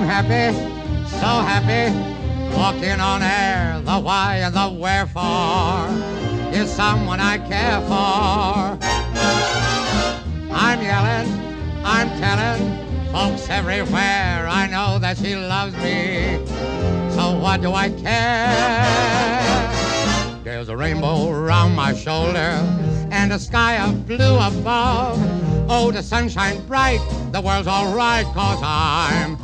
happy, so happy, walking on air. The why and the wherefore is someone I care for. I'm yelling, I'm telling folks everywhere. I know that she loves me, so what do I care? There's a rainbow around my shoulder and a sky of blue above. Oh, the sunshine bright, the world's alright, cause I'm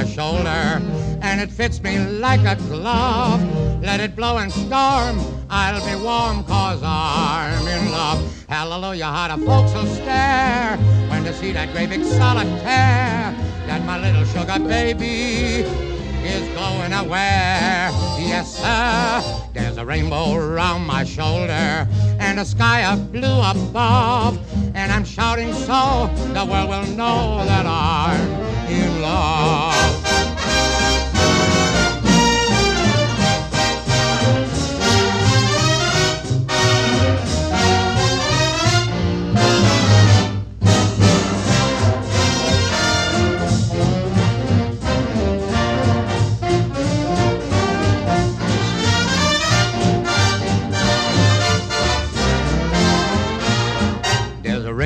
my shoulder, and it fits me like a glove. Let it blow and storm, I'll be warm, cause I'm in love. Hallelujah, how the folks will stare when they see that great big solitaire that my little sugar baby is going away. Yes, sir. There's a rainbow around my shoulder and a sky of blue above. And I'm shouting so the world will know that I'm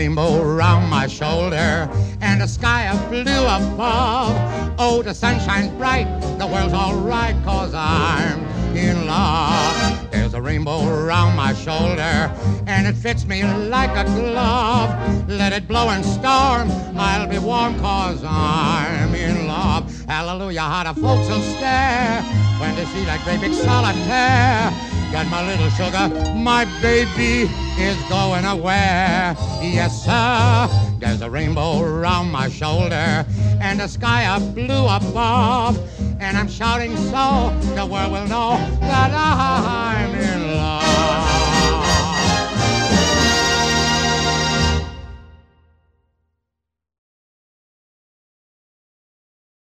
rainbow round my shoulder and a sky of blue above. Oh, the sunshine's bright, the world's alright, cause I'm in love. There's a rainbow round my shoulder and it fits me like a glove. Let it blow and storm, I'll be warm, cause I'm in love. Hallelujah, how the folks will stare see that great big solitaire. Got my little sugar, my baby is going away. Yes, sir. There's a rainbow around my shoulder and a sky of blue above. And I'm shouting so the world will know that I